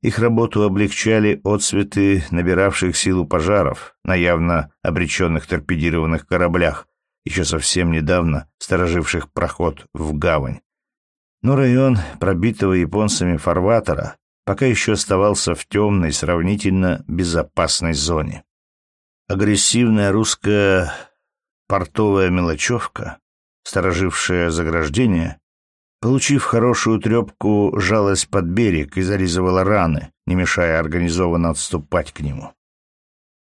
Их работу облегчали отсветы набиравших силу пожаров на явно обреченных торпедированных кораблях, еще совсем недавно стороживших проход в гавань. Но район пробитого японцами фарватера пока еще оставался в темной, сравнительно безопасной зоне. Агрессивная русская портовая мелочевка, сторожившая заграждение, получив хорошую трепку, жалась под берег и зализывала раны, не мешая организованно отступать к нему.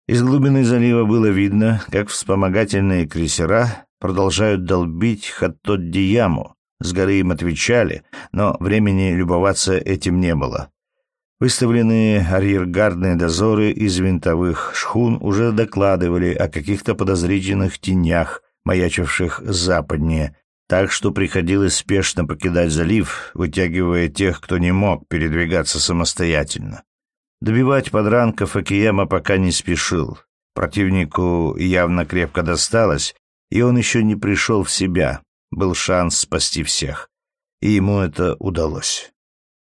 Из глубины залива было видно, как вспомогательные крейсера продолжают долбить Хаттот-Дияму. С горы им отвечали, но времени любоваться этим не было. Выставленные арьергардные дозоры из винтовых шхун уже докладывали о каких-то подозрительных тенях, маячивших западнее, так что приходилось спешно покидать залив, вытягивая тех, кто не мог передвигаться самостоятельно. Добивать подранков Акияма пока не спешил. Противнику явно крепко досталось, и он еще не пришел в себя. Был шанс спасти всех. И ему это удалось.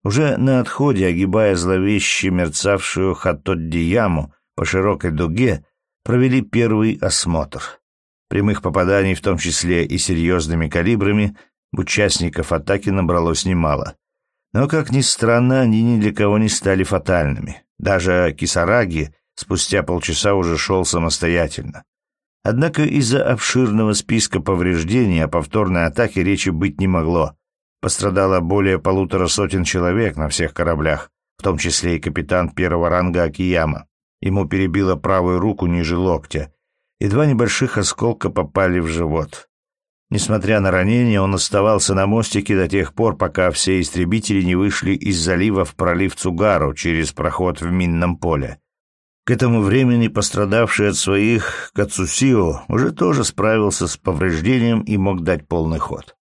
Уже на отходе, огибая зловеще мерцавшую Хаттот-Дияму по широкой дуге, провели первый осмотр. Прямых попаданий, в том числе и серьезными калибрами, участников атаки набралось немало. Но, как ни странно, они ни для кого не стали фатальными. Даже Кисараги спустя полчаса уже шел самостоятельно. Однако из-за обширного списка повреждений о повторной атаке речи быть не могло. Пострадало более полутора сотен человек на всех кораблях, в том числе и капитан первого ранга Акияма. Ему перебило правую руку ниже локтя, и два небольших осколка попали в живот. Несмотря на ранение, он оставался на мостике до тех пор, пока все истребители не вышли из залива в пролив Цугару через проход в минном поле. К этому времени пострадавший от своих Кацусио уже тоже справился с повреждением и мог дать полный ход.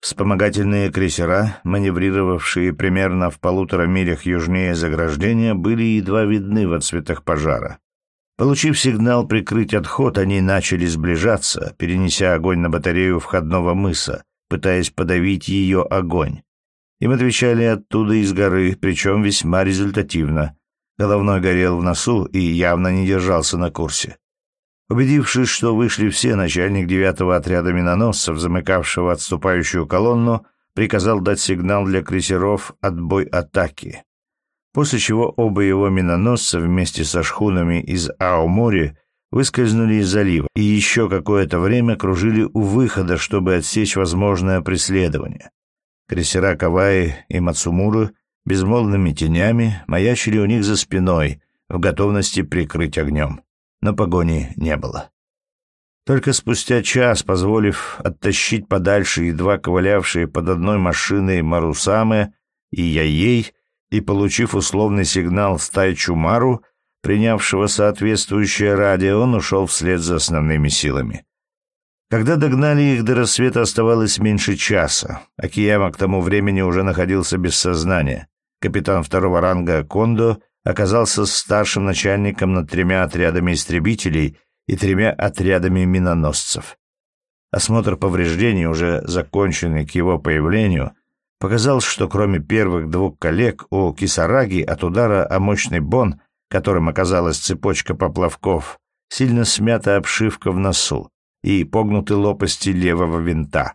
Вспомогательные крейсера, маневрировавшие примерно в полутора милях южнее заграждения, были едва видны в отсветах пожара. Получив сигнал прикрыть отход, они начали сближаться, перенеся огонь на батарею входного мыса, пытаясь подавить ее огонь. Им отвечали оттуда из горы, причем весьма результативно. Головной горел в носу и явно не держался на курсе. Убедившись, что вышли все, начальник девятого отряда миноносцев, замыкавшего отступающую колонну, приказал дать сигнал для крейсеров «Отбой атаки», после чего оба его миноносца вместе со шхунами из Аомори выскользнули из залива и еще какое-то время кружили у выхода, чтобы отсечь возможное преследование. Крейсера Каваи и Мацумуры безмолвными тенями маячили у них за спиной в готовности прикрыть огнем но погони не было. Только спустя час, позволив оттащить подальше едва ковылявшие под одной машиной Марусамы, и Яей, и, получив условный сигнал стай Чумару, принявшего соответствующее радио, он ушел вслед за основными силами. Когда догнали их, до рассвета оставалось меньше часа. Акияма к тому времени уже находился без сознания. Капитан второго ранга Кондо оказался старшим начальником над тремя отрядами истребителей и тремя отрядами миноносцев. Осмотр повреждений, уже законченный к его появлению, показал, что кроме первых двух коллег у Кисараги от удара о мощный бон, которым оказалась цепочка поплавков, сильно смята обшивка в носу и погнуты лопасти левого винта.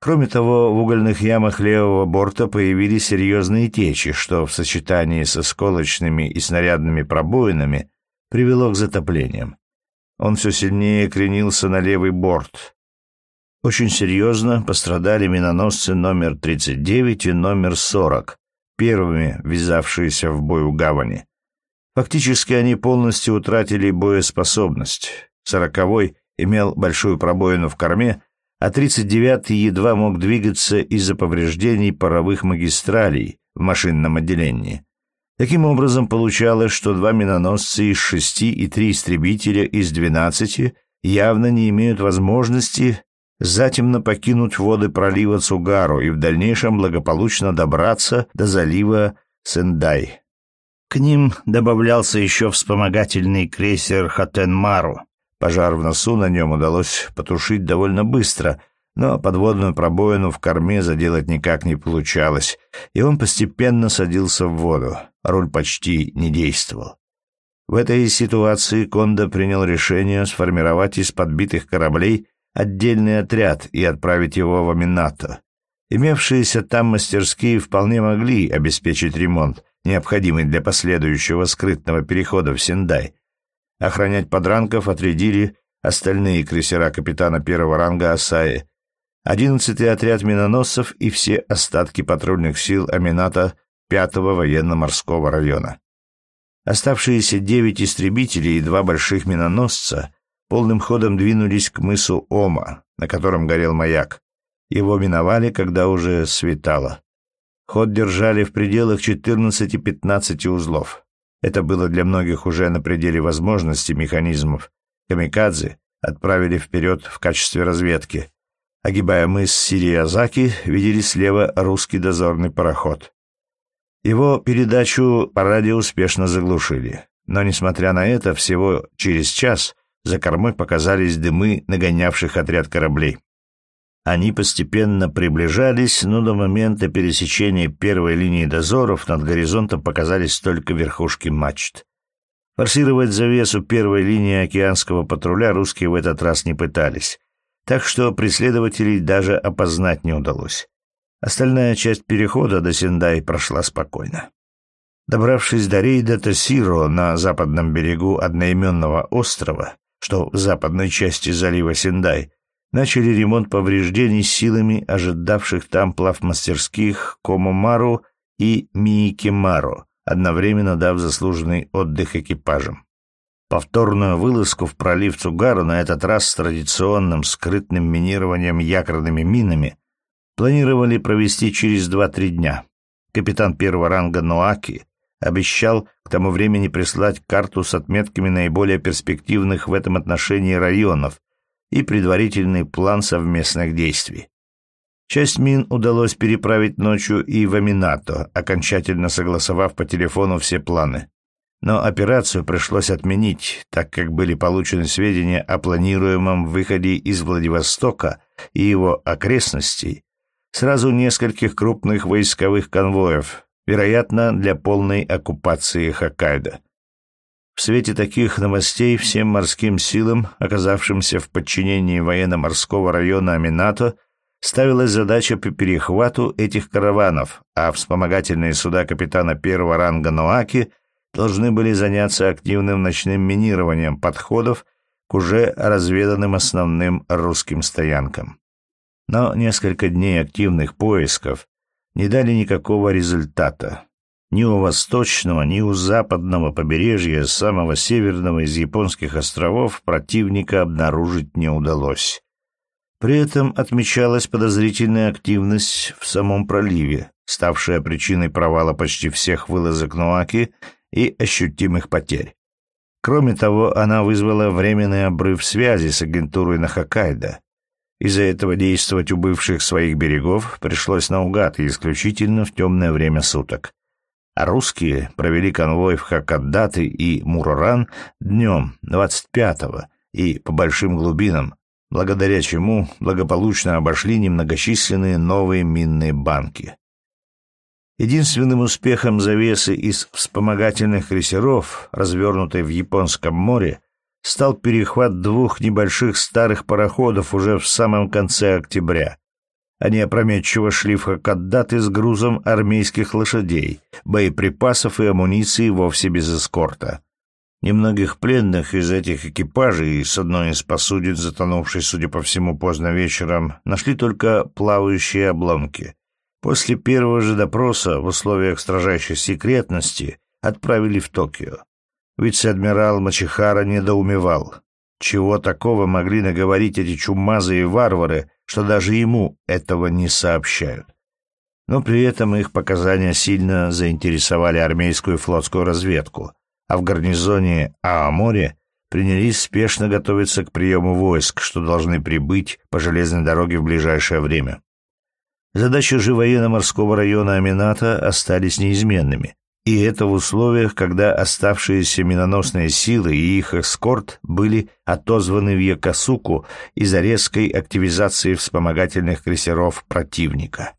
Кроме того, в угольных ямах левого борта появились серьезные течи, что в сочетании со сколочными и снарядными пробоинами привело к затоплениям. Он все сильнее кренился на левый борт, очень серьезно пострадали миноносцы номер 39 и номер 40, первыми ввязавшиеся в бой у гавани. Фактически они полностью утратили боеспособность. Сороковой имел большую пробоину в корме, а 39-й едва мог двигаться из-за повреждений паровых магистралей в машинном отделении. Таким образом, получалось, что два миноносца из шести и три истребителя из двенадцати явно не имеют возможности затемно покинуть воды пролива Цугару и в дальнейшем благополучно добраться до залива Сендай. К ним добавлялся еще вспомогательный крейсер Хатенмару. Пожар в носу на нем удалось потушить довольно быстро, но подводную пробоину в корме заделать никак не получалось, и он постепенно садился в воду. Руль почти не действовал. В этой ситуации Кондо принял решение сформировать из подбитых кораблей отдельный отряд и отправить его в Аминато. Имевшиеся там мастерские вполне могли обеспечить ремонт, необходимый для последующего скрытного перехода в Сендай. Охранять подранков отрядили остальные крейсера капитана первого ранга Асаи, одиннадцатый отряд миноносцев и все остатки патрульных сил Амината пятого военно-морского района. Оставшиеся девять истребителей и два больших миноносца полным ходом двинулись к мысу Ома, на котором горел маяк. Его миновали, когда уже светало. Ход держали в пределах 14-15 узлов. Это было для многих уже на пределе возможностей механизмов. Камикадзе отправили вперед в качестве разведки. Огибая мыс Сириязаки, видели слева русский дозорный пароход. Его передачу по радио успешно заглушили. Но, несмотря на это, всего через час за кормой показались дымы нагонявших отряд кораблей. Они постепенно приближались, но до момента пересечения первой линии дозоров над горизонтом показались только верхушки мачт. Форсировать завесу первой линии океанского патруля русские в этот раз не пытались, так что преследователей даже опознать не удалось. Остальная часть перехода до Сендай прошла спокойно. Добравшись до рейда Тосиро на западном берегу одноименного острова, что в западной части залива Синдай, начали ремонт повреждений силами ожидавших там плавмастерских Комомару и Миикимару, одновременно дав заслуженный отдых экипажам. Повторную вылазку в пролив Цугару, на этот раз с традиционным скрытным минированием якорными минами, планировали провести через 2-3 дня. Капитан первого ранга Ноаки обещал к тому времени прислать карту с отметками наиболее перспективных в этом отношении районов и предварительный план совместных действий. Часть мин удалось переправить ночью и в Аминато, окончательно согласовав по телефону все планы. Но операцию пришлось отменить, так как были получены сведения о планируемом выходе из Владивостока и его окрестностей сразу нескольких крупных войсковых конвоев, вероятно, для полной оккупации Хоккайдо. В свете таких новостей всем морским силам, оказавшимся в подчинении военно-морского района Аминато, ставилась задача по перехвату этих караванов, а вспомогательные суда капитана первого ранга Ноаки должны были заняться активным ночным минированием подходов к уже разведанным основным русским стоянкам. Но несколько дней активных поисков не дали никакого результата. Ни у восточного, ни у западного побережья самого северного из японских островов противника обнаружить не удалось. При этом отмечалась подозрительная активность в самом проливе, ставшая причиной провала почти всех вылазок Нуаки и ощутимых потерь. Кроме того, она вызвала временный обрыв связи с агентурой на Хоккайдо. Из-за этого действовать у бывших своих берегов пришлось наугад и исключительно в темное время суток. А русские провели конвой в Хакаддаты и Муроран днем 25-го и по большим глубинам, благодаря чему благополучно обошли немногочисленные новые минные банки. Единственным успехом завесы из вспомогательных крейсеров, развернутой в Японском море, стал перехват двух небольших старых пароходов уже в самом конце октября. Они опрометчиво шли в Хакаддаты с грузом армейских лошадей, боеприпасов и амуниции вовсе без эскорта. Немногих пленных из этих экипажей с одной из посудин, затонувшей, судя по всему, поздно вечером, нашли только плавающие обломки. После первого же допроса в условиях строжайшей секретности отправили в Токио. Вице-адмирал Мачехара недоумевал. Чего такого могли наговорить эти чумазые варвары, что даже ему этого не сообщают? Но при этом их показания сильно заинтересовали армейскую и флотскую разведку — а в гарнизоне Ааморе принялись спешно готовиться к приему войск, что должны прибыть по железной дороге в ближайшее время. Задачи же военно-морского района Амината остались неизменными, и это в условиях, когда оставшиеся миноносные силы и их эскорт были отозваны в Якосуку из-за резкой активизации вспомогательных крейсеров противника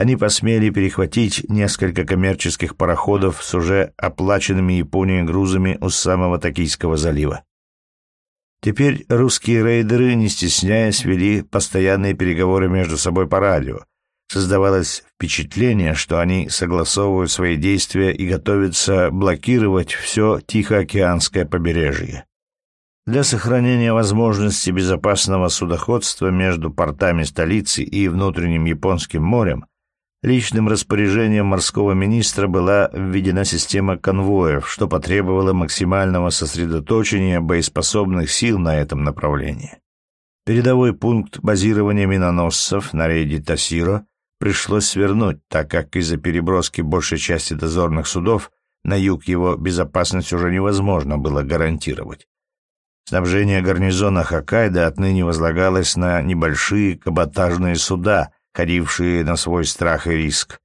они посмели перехватить несколько коммерческих пароходов с уже оплаченными Японией грузами у самого Токийского залива. Теперь русские рейдеры, не стесняясь, вели постоянные переговоры между собой по радио. Создавалось впечатление, что они согласовывают свои действия и готовятся блокировать все Тихоокеанское побережье. Для сохранения возможности безопасного судоходства между портами столицы и внутренним Японским морем Личным распоряжением морского министра была введена система конвоев, что потребовало максимального сосредоточения боеспособных сил на этом направлении. Передовой пункт базирования миноносцев на рейде Тасиро пришлось свернуть, так как из-за переброски большей части дозорных судов на юг его безопасность уже невозможно было гарантировать. Снабжение гарнизона Хоккайдо отныне возлагалось на небольшие каботажные суда – ходившие на свой страх и риск.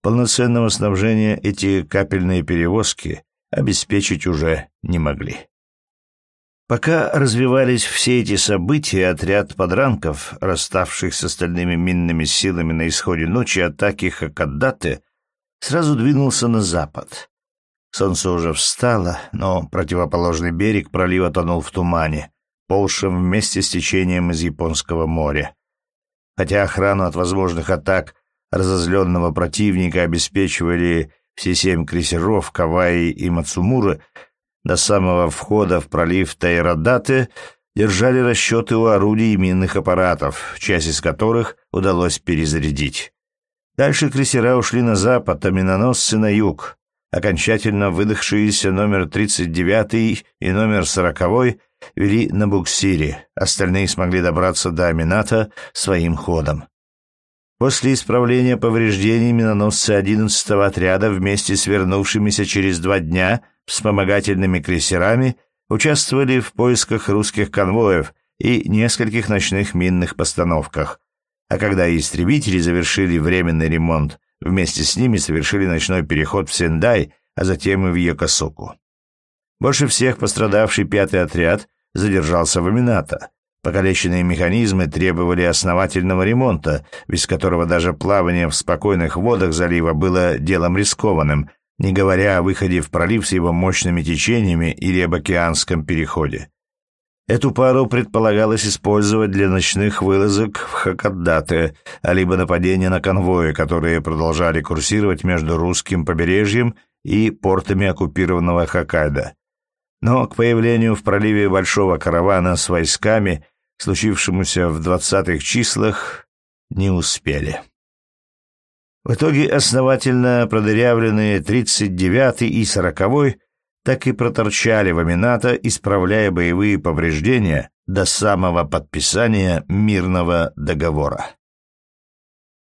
Полноценного снабжения эти капельные перевозки обеспечить уже не могли. Пока развивались все эти события, отряд подранков, расставших с остальными минными силами на исходе ночи атаки Хакаддаты, сразу двинулся на запад. Солнце уже встало, но противоположный берег пролива тонул в тумане, полшем вместе с течением из Японского моря. Хотя охрану от возможных атак разозленного противника обеспечивали все семь крейсеров Каваи и Мацумуры, до самого входа в пролив Тайрадате держали расчеты у орудий и минных аппаратов, часть из которых удалось перезарядить. Дальше крейсера ушли на запад, а миноносцы на юг. Окончательно выдохшиеся номер 39 и номер 40 вели на буксире, остальные смогли добраться до Амината своим ходом. После исправления повреждений миноносцы 11-го отряда вместе с вернувшимися через два дня вспомогательными крейсерами участвовали в поисках русских конвоев и нескольких ночных минных постановках. А когда истребители завершили временный ремонт, вместе с ними совершили ночной переход в Сендай, а затем и в Йокосуку. Больше всех пострадавший пятый отряд задержался в Амината. Покалеченные механизмы требовали основательного ремонта, без которого даже плавание в спокойных водах залива было делом рискованным, не говоря о выходе в пролив с его мощными течениями или об океанском переходе. Эту пару предполагалось использовать для ночных вылазок в Хакаддате, а либо нападения на конвои, которые продолжали курсировать между русским побережьем и портами оккупированного Хоккайдо. Но к появлению в проливе большого каравана с войсками, случившемуся в двадцатых числах, не успели. В итоге основательно продырявленные 39-й и 40-й так и проторчали в Амината, исправляя боевые повреждения до самого подписания мирного договора.